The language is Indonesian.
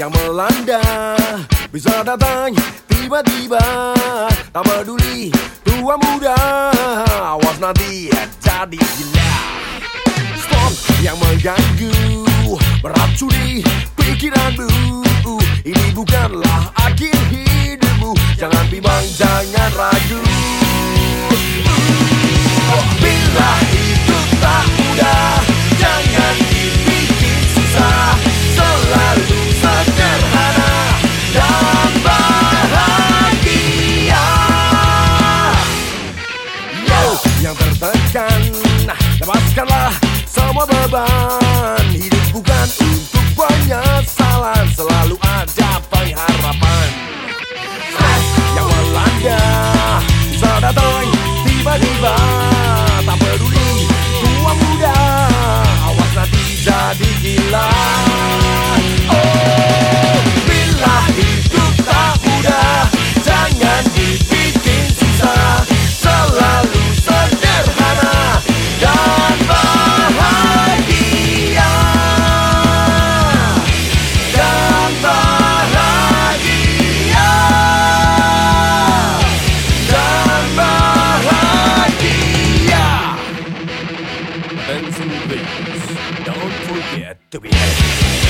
Yang melanda. Bisa datang tiba-tiba. Tak peduli tua muda Awas nanti jadi gila. Stop yang mengganggu Meracuni pikiranmu. Ini bukanlah akhir hidupmu. Jangan bimbang, jangan ragu. Bila beban Hidup bukan untuk penyesalan Selalu ada pengharapan. Stres yang melanda Bisa datang tiba-tiba Tak peduli tua muda Awas nanti jadi gila. And please don't forget to be happy.